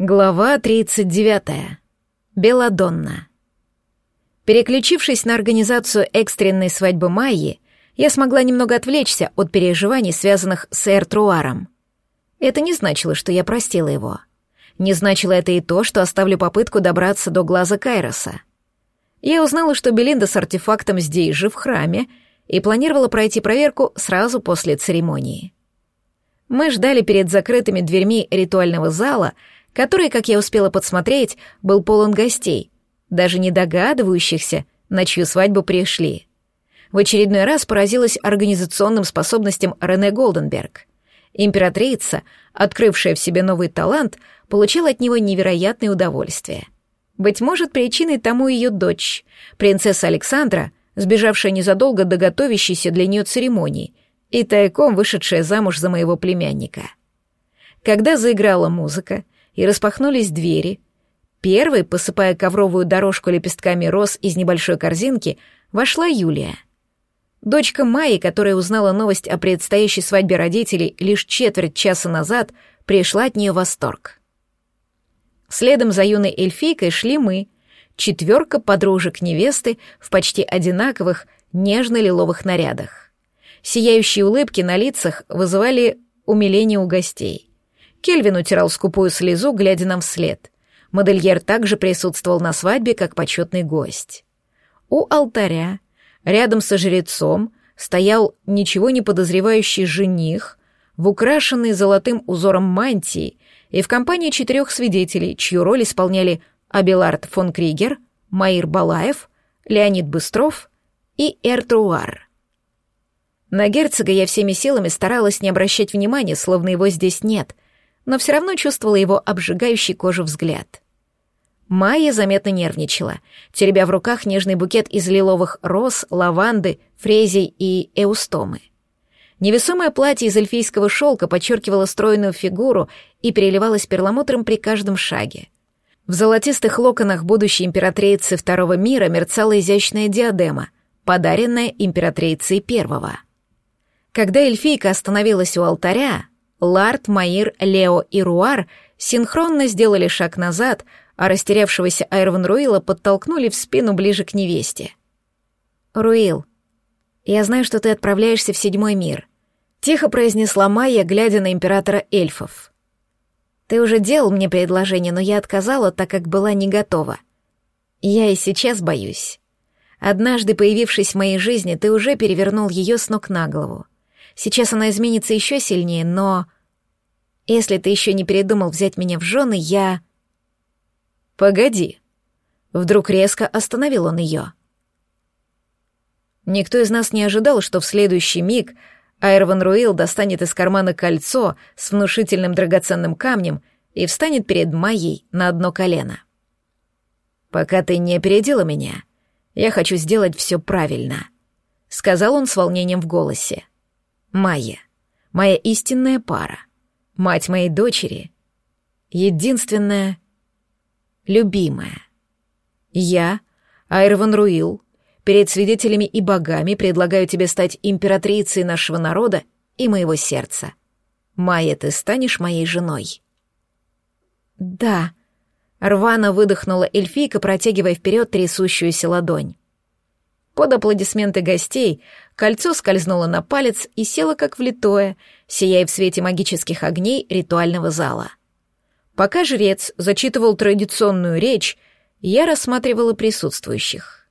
Глава 39. Беладонна. Переключившись на организацию экстренной свадьбы Майи, я смогла немного отвлечься от переживаний, связанных с Эртруаром. Это не значило, что я простила его. Не значило это и то, что оставлю попытку добраться до глаза Кайроса. Я узнала, что Белинда с артефактом здесь же, в храме, и планировала пройти проверку сразу после церемонии. Мы ждали перед закрытыми дверьми ритуального зала — который, как я успела подсмотреть, был полон гостей, даже не догадывающихся, на чью свадьбу пришли. В очередной раз поразилась организационным способностям Рене Голденберг. Императрица, открывшая в себе новый талант, получила от него невероятное удовольствие. Быть может, причиной тому ее дочь, принцесса Александра, сбежавшая незадолго до готовящейся для нее церемонии и тайком вышедшая замуж за моего племянника. Когда заиграла музыка, и распахнулись двери. Первой, посыпая ковровую дорожку лепестками роз из небольшой корзинки, вошла Юлия. Дочка Майи, которая узнала новость о предстоящей свадьбе родителей лишь четверть часа назад, пришла от нее в восторг. Следом за юной эльфийкой шли мы, четверка подружек невесты в почти одинаковых нежно-лиловых нарядах. Сияющие улыбки на лицах вызывали умиление у гостей. Кельвин утирал скупую слезу, глядя нам вслед. Модельер также присутствовал на свадьбе как почетный гость. У алтаря, рядом со жрецом, стоял ничего не подозревающий жених в украшенной золотым узором мантии и в компании четырех свидетелей, чью роль исполняли Абелард фон Кригер, Маир Балаев, Леонид Быстров и Эртруар. На герцога я всеми силами старалась не обращать внимания, словно его здесь нет — но все равно чувствовала его обжигающий кожу взгляд. Майя заметно нервничала, теребя в руках нежный букет из лиловых роз, лаванды, фрезий и эустомы. Невесомое платье из эльфийского шелка подчеркивало стройную фигуру и переливалось перламутром при каждом шаге. В золотистых локонах будущей императрицы Второго мира мерцала изящная диадема, подаренная императрицей Первого. Когда эльфийка остановилась у алтаря, Ларт, Маир, Лео и Руар синхронно сделали шаг назад, а растерявшегося Айрван Руила подтолкнули в спину ближе к невесте. «Руил, я знаю, что ты отправляешься в седьмой мир», — тихо произнесла Майя, глядя на императора эльфов. «Ты уже делал мне предложение, но я отказала, так как была не готова. Я и сейчас боюсь. Однажды, появившись в моей жизни, ты уже перевернул ее с ног на голову. Сейчас она изменится еще сильнее, но... Если ты еще не передумал взять меня в жены, я... Погоди. Вдруг резко остановил он ее. Никто из нас не ожидал, что в следующий миг Айрван Руил достанет из кармана кольцо с внушительным драгоценным камнем и встанет перед Майей на одно колено. «Пока ты не опередила меня, я хочу сделать все правильно», — сказал он с волнением в голосе. Майя, моя истинная пара, мать моей дочери, единственная, любимая. Я, Айрван Руил, перед свидетелями и богами предлагаю тебе стать императрицей нашего народа и моего сердца. Майя, ты станешь моей женой. Да, рвано выдохнула эльфийка, протягивая вперед трясущуюся ладонь. Под аплодисменты гостей кольцо скользнуло на палец и село как влитое, сияя в свете магических огней ритуального зала. Пока жрец зачитывал традиционную речь, я рассматривала присутствующих.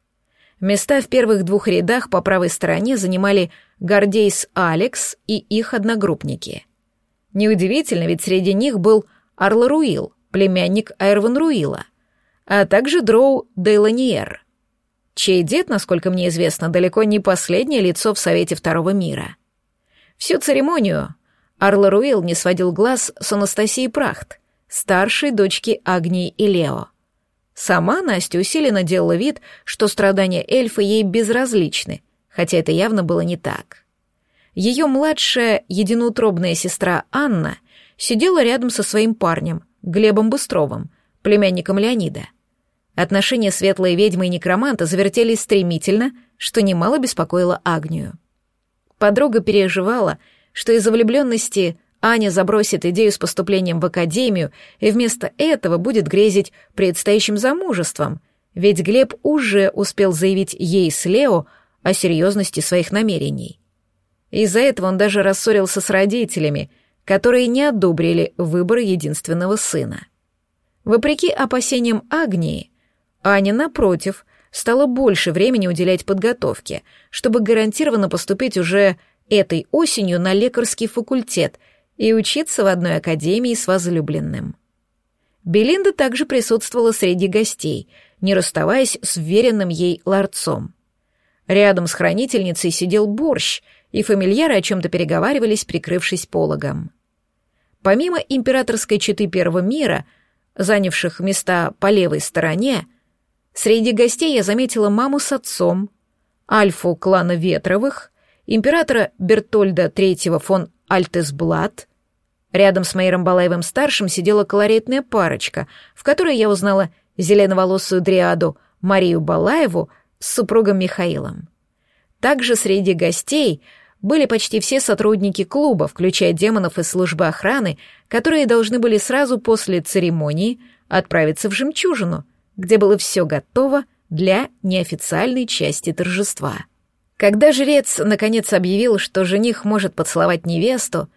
Места в первых двух рядах по правой стороне занимали Гордейс Алекс и их одногруппники. Неудивительно, ведь среди них был Арл Руил, племянник Айрван Руила, а также Дроу Дейланиер — чей дед, насколько мне известно, далеко не последнее лицо в Совете Второго мира. Всю церемонию Арла Руил не сводил глаз с Анастасией Прахт, старшей дочки Агнии и Лео. Сама Настя усиленно делала вид, что страдания эльфа ей безразличны, хотя это явно было не так. Ее младшая единоутробная сестра Анна сидела рядом со своим парнем, Глебом Быстровым, племянником Леонида — Отношения светлой ведьмы и некроманта завертелись стремительно, что немало беспокоило Агнию. Подруга переживала, что из-за влюбленности Аня забросит идею с поступлением в академию и вместо этого будет грезить предстоящим замужеством, ведь Глеб уже успел заявить ей с Лео о серьезности своих намерений. Из-за этого он даже рассорился с родителями, которые не одобрили выбор единственного сына. Вопреки опасениям Агнии, Аня, напротив, стала больше времени уделять подготовке, чтобы гарантированно поступить уже этой осенью на лекарский факультет и учиться в одной академии с возлюбленным. Белинда также присутствовала среди гостей, не расставаясь с веренным ей ларцом. Рядом с хранительницей сидел борщ, и фамильяры о чем-то переговаривались, прикрывшись пологом. Помимо императорской четы Первого мира, занявших места по левой стороне, среди гостей я заметила маму с отцом, альфу клана Ветровых, императора Бертольда III фон Альтесблат. Рядом с Майером Балаевым-старшим сидела колоритная парочка, в которой я узнала зеленоволосую дриаду Марию Балаеву с супругом Михаилом. Также среди гостей были почти все сотрудники клуба, включая демонов из службы охраны, которые должны были сразу после церемонии отправиться в «Жемчужину», где было все готово для неофициальной части торжества. Когда жрец наконец объявил, что жених может поцеловать невесту,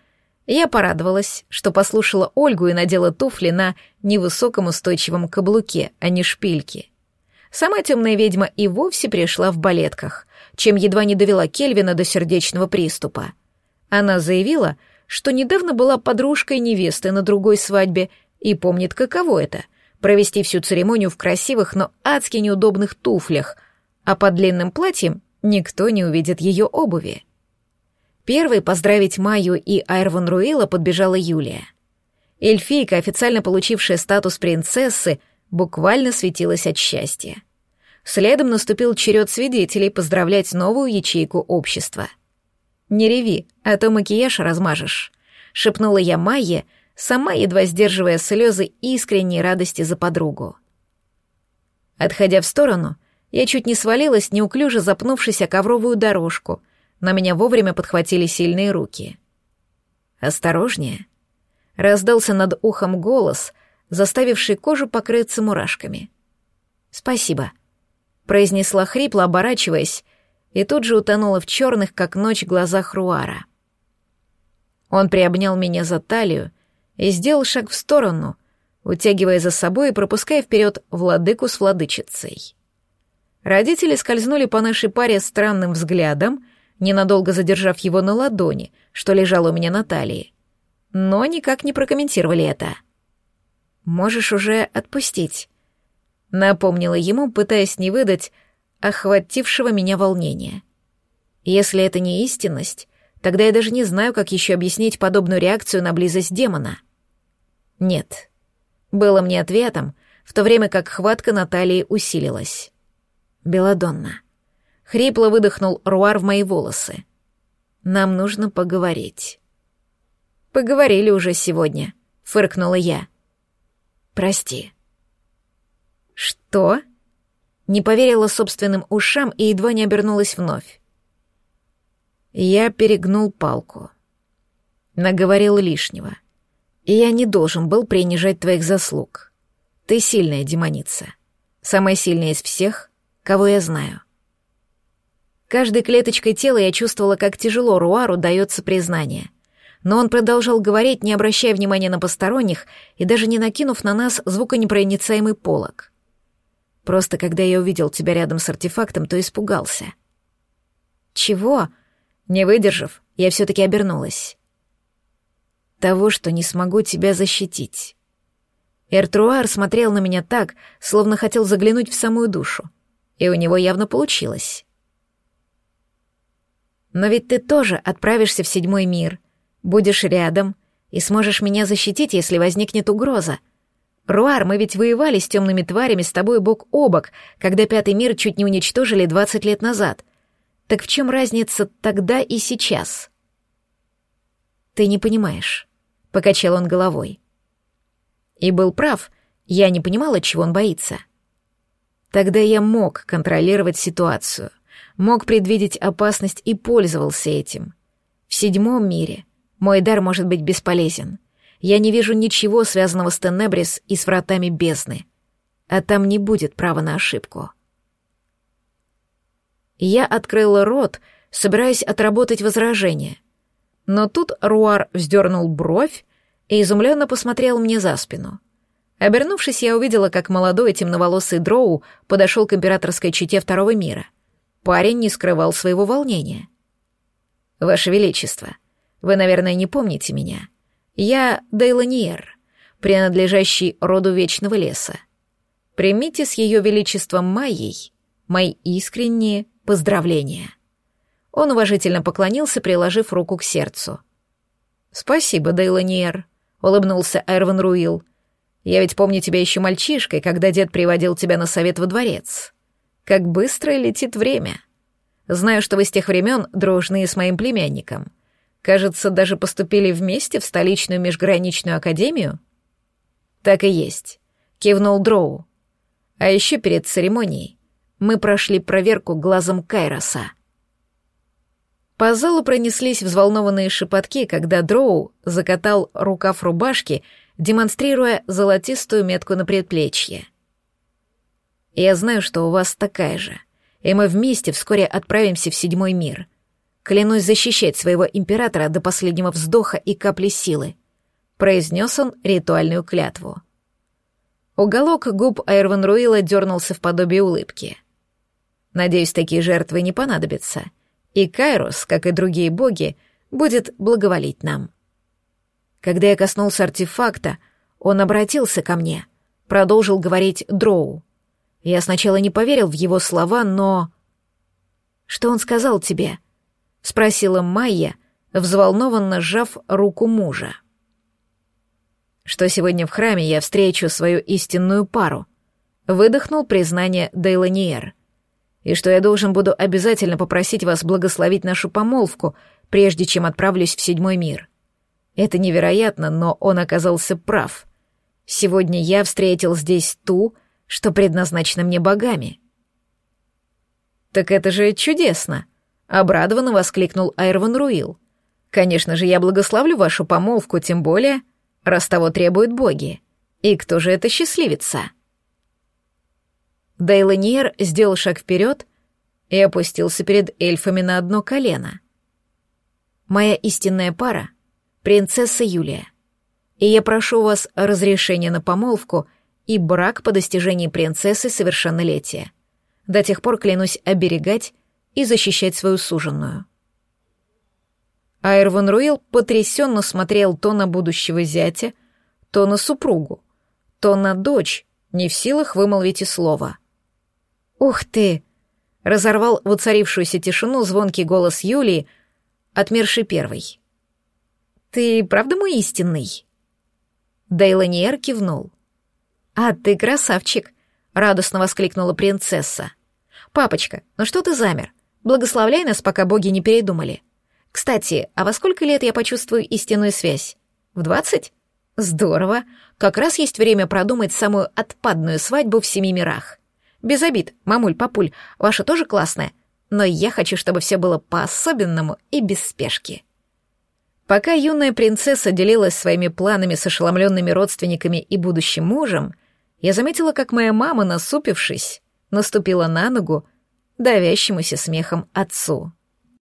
я порадовалась, что послушала Ольгу и надела туфли на невысоком устойчивом каблуке, а не шпильки. Сама темная ведьма и вовсе пришла в балетках, чем едва не довела Кельвина до сердечного приступа. Она заявила, что недавно была подружкой невесты на другой свадьбе и помнит, каково это — провести всю церемонию в красивых, но адски неудобных туфлях, а под длинным платьем никто не увидит ее обуви. Первой поздравить Майю и Айрван Руила подбежала Юлия. Эльфийка, официально получившая статус принцессы, буквально светилась от счастья. Следом наступил черед свидетелей поздравлять новую ячейку общества. «Не реви, а то макияж размажешь», — шепнула я Майе, сама едва сдерживая слезы искренней радости за подругу. Отходя в сторону, я чуть не свалилась, неуклюже запнувшись о ковровую дорожку, но меня вовремя подхватили сильные руки. «Осторожнее», — раздался над ухом голос, заставивший кожу покрыться мурашками. «Спасибо», — произнесла хрипло, оборачиваясь, и тут же утонула в черных, как ночь, глазах Руара. Он приобнял меня за талию и сделал шаг в сторону, утягивая за собой и пропуская вперед владыку с владычицей. Родители скользнули по нашей паре странным взглядом, ненадолго задержав его на ладони, что лежало у меня на талии, но никак не прокомментировали это. — Можешь уже отпустить», — напомнила ему, пытаясь не выдать охватившего меня волнения. «Если это не истинность, тогда я даже не знаю, как еще объяснить подобную реакцию на близость демона». «Нет», — было мне ответом, в то время как хватка Натальи усилилась. «Беладонна». Хрипло выдохнул Руар в мои волосы. «Нам нужно поговорить». «Поговорили уже сегодня», — фыркнула я. Прости». «Что?» Не поверила собственным ушам и едва не обернулась вновь. Я перегнул палку. Наговорил лишнего. И я не должен был принижать твоих заслуг. Ты сильная демоница. Самая сильная из всех, кого я знаю. Каждой клеточкой тела я чувствовала, как тяжело Руару дается признание — но он продолжал говорить, не обращая внимания на посторонних и даже не накинув на нас звуконепроницаемый полог. Просто когда я увидел тебя рядом с артефактом, то испугался. Чего? Не выдержав, я все-таки обернулась. Того, что не смогу тебя защитить. Эртруар смотрел на меня так, словно хотел заглянуть в самую душу, и у него явно получилось. Но ведь ты тоже отправишься в седьмой мир — Будешь рядом и сможешь меня защитить, если возникнет угроза. Руар, мы ведь воевали с темными тварями с тобой бок о бок, когда Пятый мир чуть не уничтожили двадцать лет назад. Так в чем разница тогда и сейчас? Ты не понимаешь, — покачал он головой. И был прав, я не понимала, чего он боится. Тогда я мог контролировать ситуацию, мог предвидеть опасность и пользовался этим. В седьмом мире — Мой дар может быть бесполезен. Я не вижу ничего, связанного с Тенебрис и с вратами бездны. А там не будет права на ошибку. Я открыла рот, собираясь отработать возражение. Но тут Руар вздернул бровь и изумленно посмотрел мне за спину. Обернувшись, я увидела, как молодой темноволосый дроу подошел к императорской чете Второго мира. Парень не скрывал своего волнения. «Ваше Величество, вы, наверное, не помните меня. Я Дейланиер, принадлежащий роду Вечного Леса. Примите с Ее Величеством Майей мои искренние поздравления». Он уважительно поклонился, приложив руку к сердцу. «Спасибо, Дейланиер», — улыбнулся Эрван Руил. «Я ведь помню тебя еще мальчишкой, когда дед приводил тебя на совет во дворец. Как быстро летит время. Знаю, что вы с тех времен дружные с моим племянником. Кажется, даже поступили вместе в столичную межграничную академию?» «Так и есть», — кивнул Дроу. «А еще перед церемонией мы прошли проверку глазом Кайроса». По залу пронеслись взволнованные шепотки, когда Дроу закатал рукав рубашки, демонстрируя золотистую метку на предплечье. «Я знаю, что у вас такая же, и мы вместе вскоре отправимся в седьмой мир. Клянусь защищать своего императора до последнего вздоха и капли силы», — произнес он ритуальную клятву. Уголок губ Айрван Руила дернулся в подобие улыбки. «Надеюсь, такие жертвы не понадобятся», — и Кайрос, как и другие боги, будет благоволить нам. Когда я коснулся артефакта, он обратился ко мне, продолжил говорить Дроу. Я сначала не поверил в его слова, но... «Что он сказал тебе?» — спросила Майя, взволнованно сжав руку мужа. «Что сегодня в храме я встречу свою истинную пару», — выдохнул признание Дейланиер и что я должен буду обязательно попросить вас благословить нашу помолвку, прежде чем отправлюсь в седьмой мир. Это невероятно, но он оказался прав. Сегодня я встретил здесь ту, что предназначена мне богами. «Так это же чудесно!» — обрадованно воскликнул Айрван Руил. «Конечно же, я благословлю вашу помолвку, тем более, раз того требуют боги. И кто же это счастливица?» Дейланиер сделал шаг вперед и опустился перед эльфами на одно колено. «Моя истинная пара — принцесса Юлия, и я прошу вас разрешения на помолвку и брак по достижении принцессы совершеннолетия. До тех пор клянусь оберегать и защищать свою суженную». Айрван Руил потрясенно смотрел то на будущего зятя, то на супругу, то на дочь, не в силах вымолвить и слова. «Ух ты!» — разорвал воцарившуюся тишину звонкий голос Юлии, отмерший первый. «Ты правда мой истинный?» Дейланиер кивнул. «А ты красавчик!» — радостно воскликнула принцесса. «Папочка, ну что ты замер? Благословляй нас, пока боги не передумали. Кстати, а во сколько лет я почувствую истинную связь? В двадцать? Здорово. Как раз есть время продумать самую отпадную свадьбу в семи мирах. Без обид, мамуль, папуль, ваша тоже классная, но я хочу, чтобы все было по-особенному и без спешки. Пока юная принцесса делилась своими планами с ошеломленными родственниками и будущим мужем, я заметила, как моя мама, насупившись, наступила на ногу давящемуся смехом отцу.